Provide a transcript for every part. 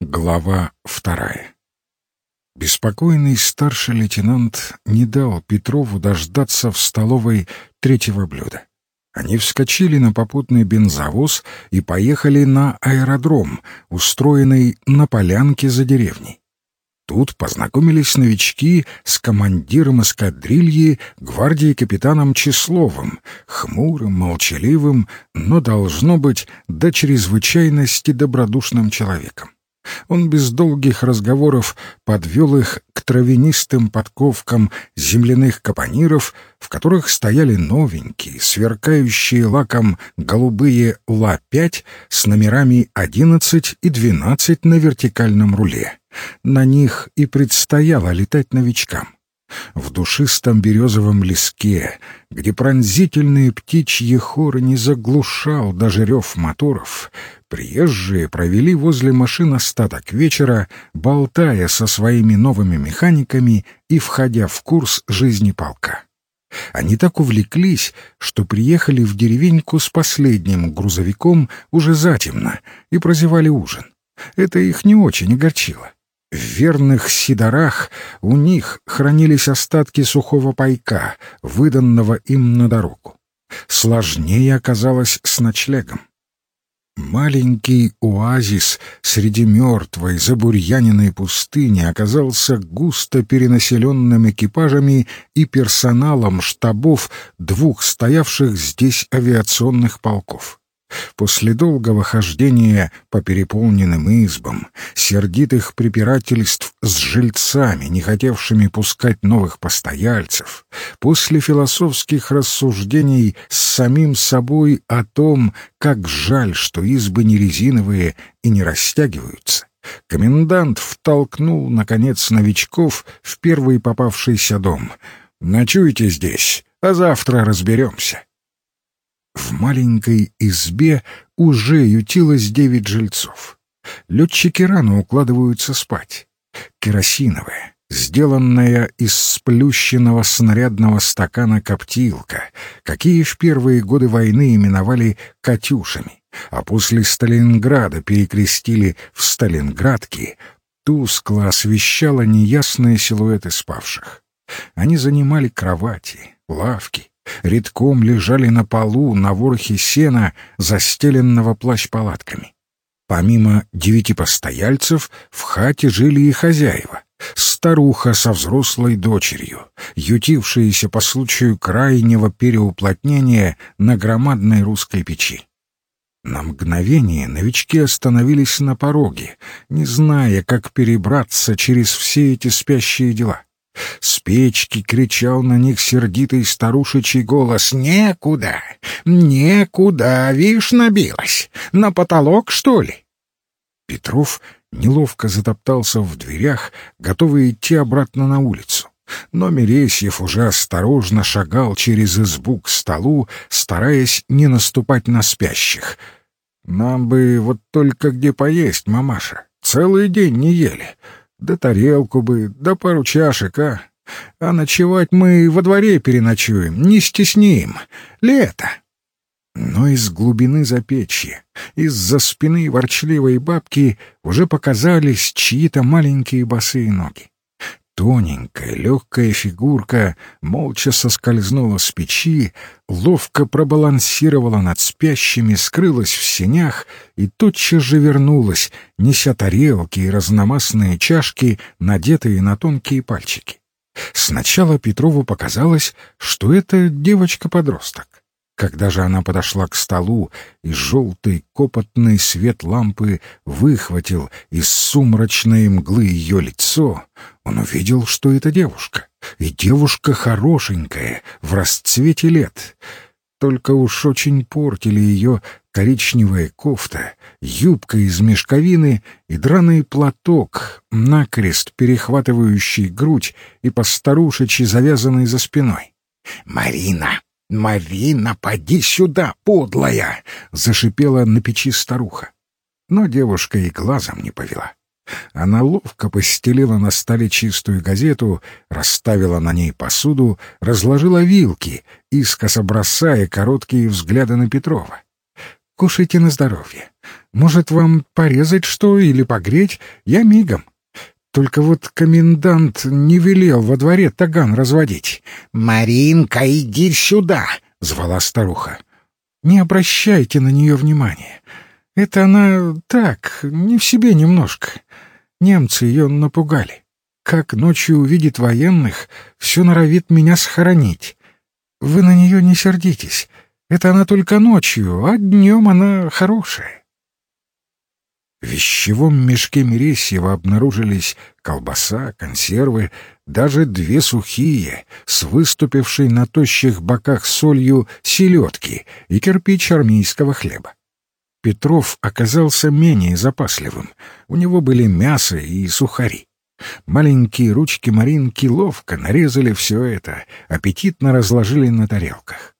Глава вторая. Беспокойный старший лейтенант не дал Петрову дождаться в столовой третьего блюда. Они вскочили на попутный бензовоз и поехали на аэродром, устроенный на полянке за деревней. Тут познакомились новички с командиром эскадрильи гвардии капитаном Числовым, хмурым, молчаливым, но, должно быть, до чрезвычайности добродушным человеком. Он без долгих разговоров подвел их к травянистым подковкам земляных капониров, в которых стояли новенькие, сверкающие лаком голубые Ла-5 с номерами 11 и 12 на вертикальном руле. На них и предстояло летать новичкам в душистом березовом леске, где пронзительные птичьи хоры не заглушал даже рев моторов, приезжие провели возле машин остаток вечера, болтая со своими новыми механиками и входя в курс жизни полка. Они так увлеклись, что приехали в деревеньку с последним грузовиком уже затемно и прозевали ужин. Это их не очень огорчило. В верных сидорах у них хранились остатки сухого пайка, выданного им на дорогу. Сложнее оказалось с ночлегом. Маленький оазис среди мертвой, забурьяненной пустыни оказался густо перенаселенным экипажами и персоналом штабов двух стоявших здесь авиационных полков. После долгого хождения по переполненным избам, сердитых препирательств с жильцами, не хотевшими пускать новых постояльцев, после философских рассуждений с самим собой о том, как жаль, что избы не резиновые и не растягиваются, комендант втолкнул, наконец, новичков в первый попавшийся дом. «Ночуйте здесь, а завтра разберемся». В маленькой избе уже ютилось девять жильцов. Летчики рано укладываются спать. Керосиновая, сделанная из сплющенного снарядного стакана коптилка, какие в первые годы войны именовали «катюшами», а после Сталинграда перекрестили в Сталинградки, тускло освещала неясные силуэты спавших. Они занимали кровати, лавки, редком лежали на полу на ворохе сена, застеленного плащ-палатками. Помимо девяти постояльцев, в хате жили и хозяева. Старуха со взрослой дочерью, ютившаяся по случаю крайнего переуплотнения на громадной русской печи. На мгновение новички остановились на пороге, не зная, как перебраться через все эти спящие дела. С печки кричал на них сердитый старушечий голос. «Некуда! Некуда! Вишь, набилась! На потолок, что ли?» Петров неловко затоптался в дверях, готовый идти обратно на улицу. Но Мересьев уже осторожно шагал через избу к столу, стараясь не наступать на спящих. «Нам бы вот только где поесть, мамаша. Целый день не ели. Да тарелку бы, да пару чашек, а? А ночевать мы во дворе переночуем, не стесним. Лето. Но из глубины запечья, из-за спины ворчливой бабки уже показались чьи-то маленькие босые ноги. Тоненькая, легкая фигурка молча соскользнула с печи, ловко пробалансировала над спящими, скрылась в сенях и тотчас же вернулась, неся тарелки и разномастные чашки, надетые на тонкие пальчики. Сначала Петрову показалось, что это девочка-подросток. Когда же она подошла к столу, и желтый копотный свет лампы выхватил из сумрачной мглы ее лицо, он увидел, что это девушка. И девушка хорошенькая, в расцвете лет. Только уж очень портили ее коричневая кофта, юбка из мешковины и драный платок, накрест перехватывающий грудь и постарушечи завязанный за спиной. «Марина!» «Марина, поди сюда, подлая!» — зашипела на печи старуха. Но девушка и глазом не повела. Она ловко постелила на столе чистую газету, расставила на ней посуду, разложила вилки, искоса бросая короткие взгляды на Петрова. «Кушайте на здоровье. Может, вам порезать что или погреть? Я мигом. Только вот комендант не велел во дворе таган разводить. «Маринка, иди сюда!» — звала старуха. «Не обращайте на нее внимания. Это она так, не в себе немножко. Немцы ее напугали. Как ночью увидит военных, все норовит меня схоронить. Вы на нее не сердитесь. Это она только ночью, а днем она хорошая. В вещевом мешке Мересьева обнаружились колбаса, консервы, даже две сухие, с выступившей на тощих боках солью селедки и кирпич армейского хлеба. Петров оказался менее запасливым. У него были мясо и сухари. Маленькие ручки Маринки ловко нарезали все это, аппетитно разложили на тарелках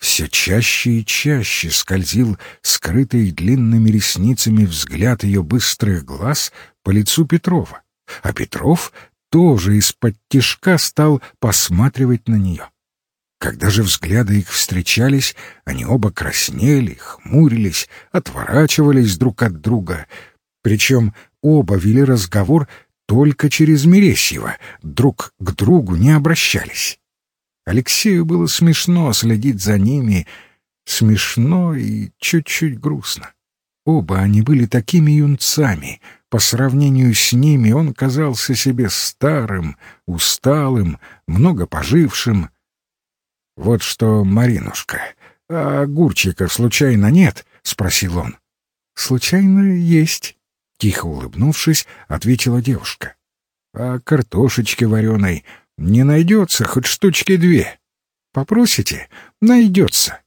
все чаще и чаще скользил скрытый длинными ресницами взгляд ее быстрых глаз по лицу Петрова, а Петров тоже из-под тишка стал посматривать на нее. Когда же взгляды их встречались, они оба краснели, хмурились, отворачивались друг от друга, причем оба вели разговор только через Мересьева, друг к другу не обращались. Алексею было смешно следить за ними, смешно и чуть-чуть грустно. Оба они были такими юнцами. По сравнению с ними он казался себе старым, усталым, много пожившим. «Вот что, Маринушка, а огурчиков случайно нет?» — спросил он. «Случайно есть», — тихо улыбнувшись, ответила девушка. «А картошечки вареной не найдется хоть штучки две. Попросите — найдется.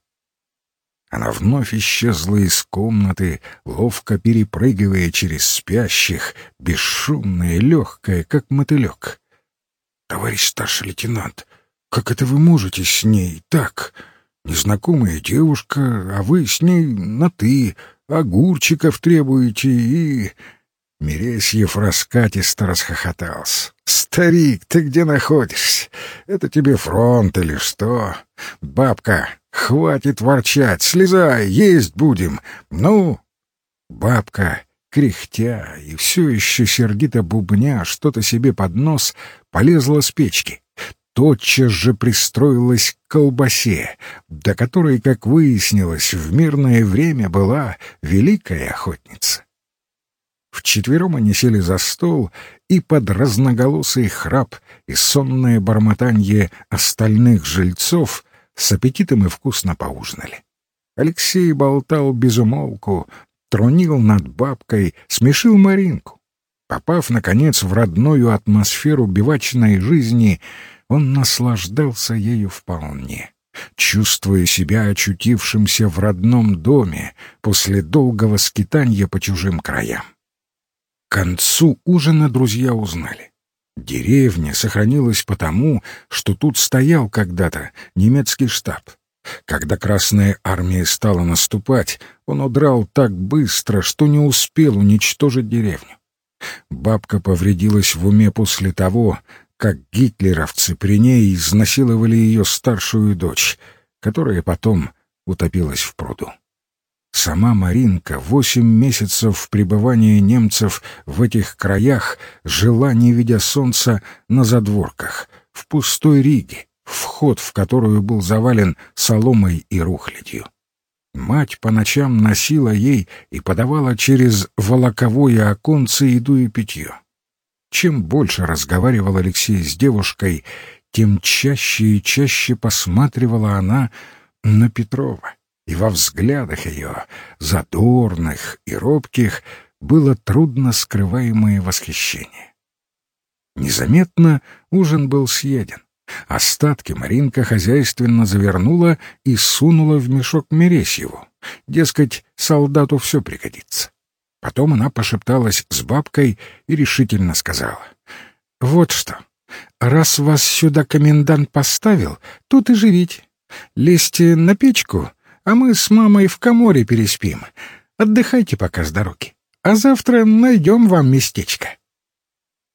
Она вновь исчезла из комнаты, ловко перепрыгивая через спящих, бесшумная легкая, как мотылек. «Товарищ старший лейтенант, как это вы можете с ней так? Незнакомая девушка, а вы с ней на «ты», огурчиков требуете и...» Мересьев раскатисто расхохотался. «Старик, ты где находишься? Это тебе фронт или что? Бабка, хватит ворчать, слезай, есть будем. Ну?» Бабка, кряхтя и все еще сердито бубня что-то себе под нос, полезла с печки. Тотчас же пристроилась к колбасе, до которой, как выяснилось, в мирное время была великая охотница. Вчетвером они сели за стол, и под разноголосый храп и сонное бормотанье остальных жильцов с аппетитом и вкусно поужинали. Алексей болтал без умолку, трунил над бабкой, смешил Маринку. Попав, наконец, в родную атмосферу бивачной жизни, он наслаждался ею вполне, чувствуя себя очутившимся в родном доме после долгого скитания по чужим краям. К концу ужина друзья узнали. Деревня сохранилась потому, что тут стоял когда-то немецкий штаб. Когда Красная Армия стала наступать, он удрал так быстро, что не успел уничтожить деревню. Бабка повредилась в уме после того, как гитлеровцы при ней изнасиловали ее старшую дочь, которая потом утопилась в пруду. Сама Маринка восемь месяцев пребывания немцев в этих краях жила, не видя солнца, на задворках, в пустой Риге, вход в которую был завален соломой и рухлядью. Мать по ночам носила ей и подавала через волоковое оконце еду и питье. Чем больше разговаривал Алексей с девушкой, тем чаще и чаще посматривала она на Петрова и во взглядах ее, задорных и робких, было трудно скрываемое восхищение. Незаметно ужин был съеден. Остатки Маринка хозяйственно завернула и сунула в мешок Мересьеву. Дескать, солдату все пригодится. Потом она пошепталась с бабкой и решительно сказала. «Вот что, раз вас сюда комендант поставил, тут и живите. Лезьте на печку а мы с мамой в коморе переспим. Отдыхайте пока с дороги, а завтра найдем вам местечко».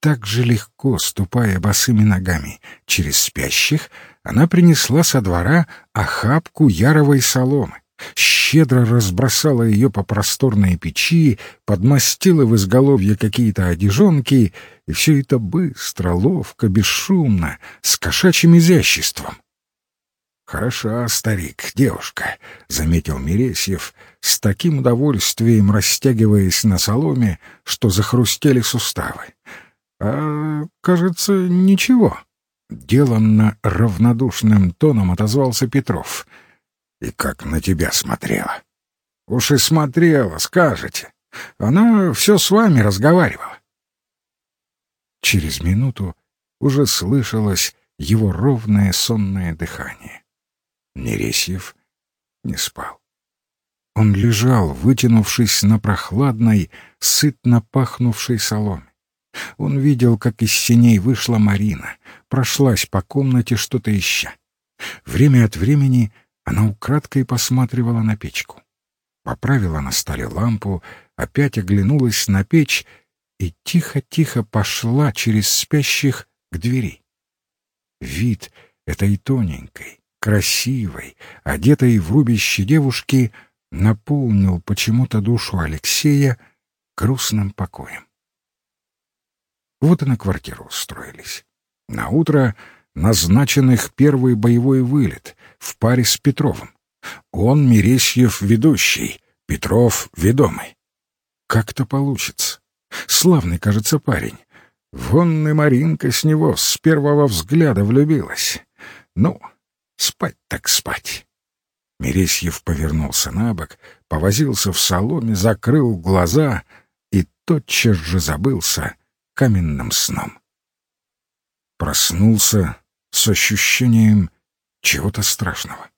Так же легко, ступая босыми ногами через спящих, она принесла со двора охапку яровой соломы, щедро разбросала ее по просторной печи, подмастила в изголовье какие-то одежонки, и все это быстро, ловко, бесшумно, с кошачьим изяществом. «Хороша, старик, девушка», — заметил Мересьев, с таким удовольствием растягиваясь на соломе, что захрустели суставы. «А, кажется, ничего». Деланно равнодушным тоном отозвался Петров. «И как на тебя смотрела?» «Уж и смотрела, скажете. Она все с вами разговаривала». Через минуту уже слышалось его ровное сонное дыхание. Нересьев не спал. Он лежал, вытянувшись на прохладной, сытно пахнувшей соломе. Он видел, как из синей вышла Марина, прошлась по комнате, что-то ища. Время от времени она украдкой посматривала на печку. Поправила на столе лампу, опять оглянулась на печь и тихо-тихо пошла через спящих к двери. Вид этой тоненькой, красивой, одетой в рубище девушки наполнил почему-то душу Алексея грустным покоем. Вот и на квартиру устроились. На утро назначенных первый боевой вылет в паре с Петровым. Он Мересьев ведущий, Петров ведомый. Как-то получится. Славный, кажется, парень. Вон и Маринка с него с первого взгляда влюбилась. Ну, спать так спать. Мересьев повернулся на бок, повозился в соломе, закрыл глаза и тотчас же забылся каменным сном. Проснулся с ощущением чего-то страшного.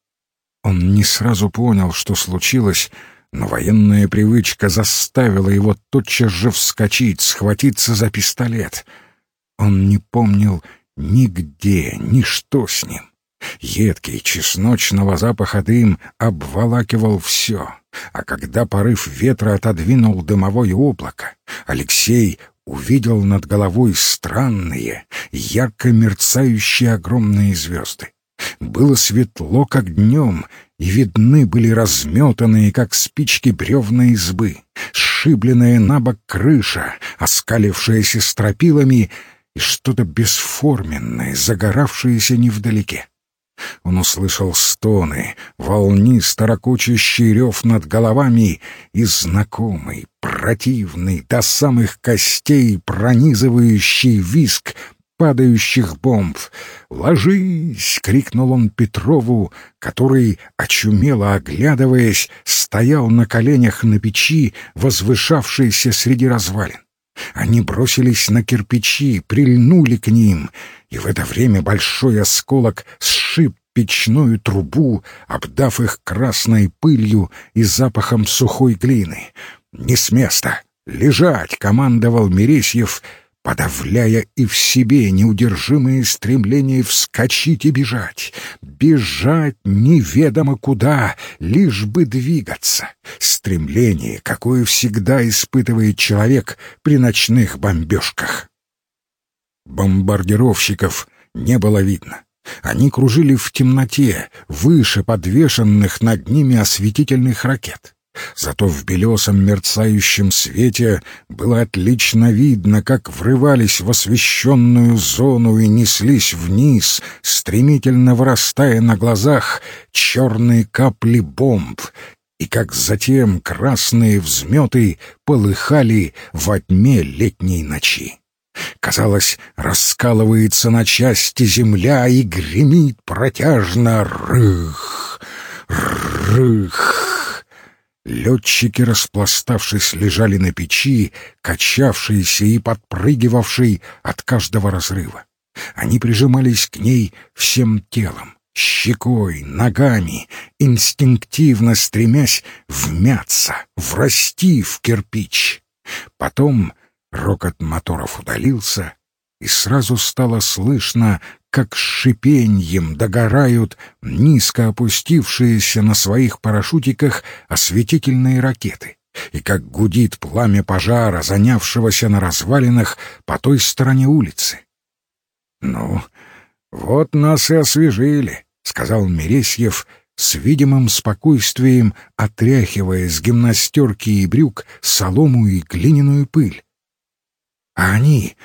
Он не сразу понял, что случилось, но военная привычка заставила его тотчас же вскочить, схватиться за пистолет. Он не помнил нигде, ни что с ним. Едкий чесночного запаха дым обволакивал все, а когда порыв ветра отодвинул дымовое облако, Алексей увидел над головой странные, ярко мерцающие огромные звезды. Было светло, как днем, и видны были разметанные, как спички бревна избы, сшибленная на бок крыша, оскалившаяся стропилами и что-то бесформенное, загоравшееся невдалеке. Он услышал стоны, волнисто ракочущий рев над головами и знакомый, противный, до самых костей пронизывающий виск падающих бомб. «Ложись!» — крикнул он Петрову, который, очумело оглядываясь, стоял на коленях на печи, возвышавшейся среди развалин. Они бросились на кирпичи, прильнули к ним, и в это время большой осколок сшиб печную трубу, обдав их красной пылью и запахом сухой глины. «Не с места! Лежать!» — командовал Мересьев, подавляя и в себе неудержимые стремления вскочить и бежать. Бежать неведомо куда, лишь бы двигаться. Стремление, какое всегда испытывает человек при ночных бомбежках. Бомбардировщиков не было видно. Они кружили в темноте, выше подвешенных над ними осветительных ракет. Зато в белесом мерцающем свете было отлично видно, как врывались в освещенную зону и неслись вниз, стремительно вырастая на глазах черные капли бомб, и как затем красные взметы полыхали во тьме летней ночи. Казалось, раскалывается на части земля и гремит протяжно рых, рых. Летчики, распластавшись, лежали на печи, качавшиеся и подпрыгивавшие от каждого разрыва. Они прижимались к ней всем телом, щекой, ногами, инстинктивно стремясь вмяться, врасти в кирпич. Потом рокот моторов удалился, и сразу стало слышно, как с шипеньем догорают низко опустившиеся на своих парашютиках осветительные ракеты, и как гудит пламя пожара, занявшегося на развалинах по той стороне улицы. «Ну, вот нас и освежили», — сказал Мересьев, с видимым спокойствием отряхивая с гимнастерки и брюк солому и глиняную пыль. А они,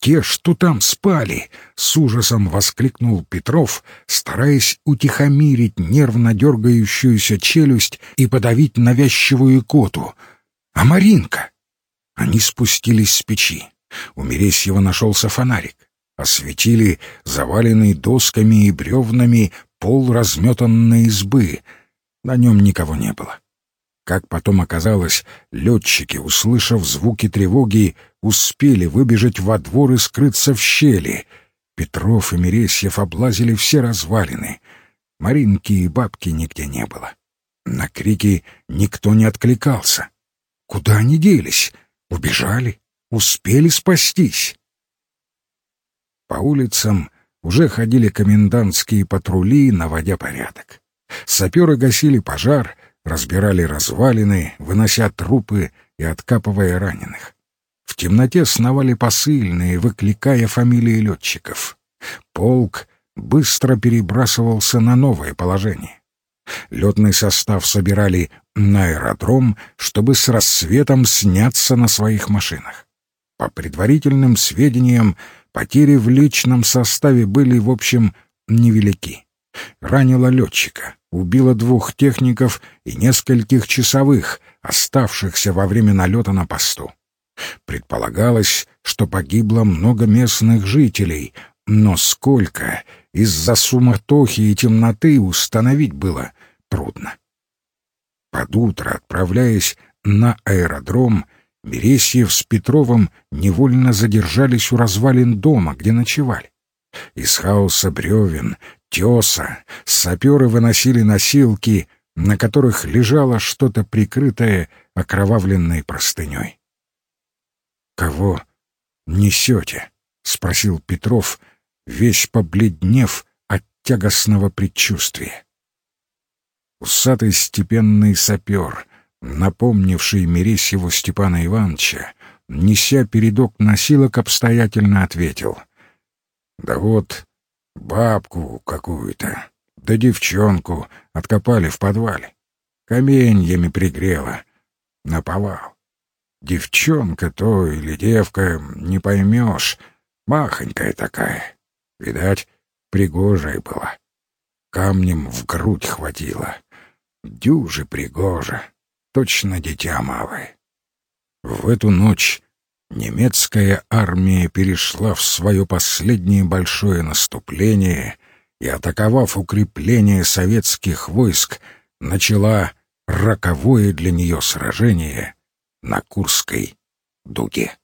те, что там спали, с ужасом воскликнул Петров, стараясь утихомирить нервно дергающуюся челюсть и подавить навязчивую коту. А Маринка? Они спустились с печи. У Мересьева нашелся фонарик. Осветили заваленный досками и бревнами пол разметанной избы. На нем никого не было. Как потом оказалось, летчики, услышав звуки тревоги, успели выбежать во двор и скрыться в щели. Петров и Мересьев облазили все развалины. Маринки и бабки нигде не было. На крики никто не откликался. Куда они делись? Убежали? Успели спастись? По улицам уже ходили комендантские патрули, наводя порядок. Саперы гасили пожар, разбирали развалины, вынося трупы и откапывая раненых. В темноте сновали посыльные, выкликая фамилии летчиков. Полк быстро перебрасывался на новое положение. Летный состав собирали на аэродром, чтобы с рассветом сняться на своих машинах. По предварительным сведениям, Потери в личном составе были, в общем, невелики. Ранила летчика, убила двух техников и нескольких часовых, оставшихся во время налета на посту. Предполагалось, что погибло много местных жителей, но сколько из-за суматохи и темноты установить было трудно. Под утро, отправляясь на аэродром, Бересьев с Петровым невольно задержались у развалин дома, где ночевали. Из хаоса бревен, теса, саперы выносили носилки, на которых лежало что-то прикрытое окровавленной простыней. «Кого несете?» — спросил Петров, весь побледнев от тягостного предчувствия. Усатый степенный сапер — напомнивший Мересьеву Степана Ивановича, неся передок носилок, обстоятельно ответил. «Да вот бабку какую-то, да девчонку откопали в подвале. Каменьями пригрела. Наповал. Девчонка то или девка, не поймешь, махонькая такая. Видать, пригожая была. Камнем в грудь хватило. Дюжи пригожа точно дитя малое. В эту ночь немецкая армия перешла в свое последнее большое наступление и, атаковав укрепление советских войск, начала роковое для нее сражение на Курской дуге.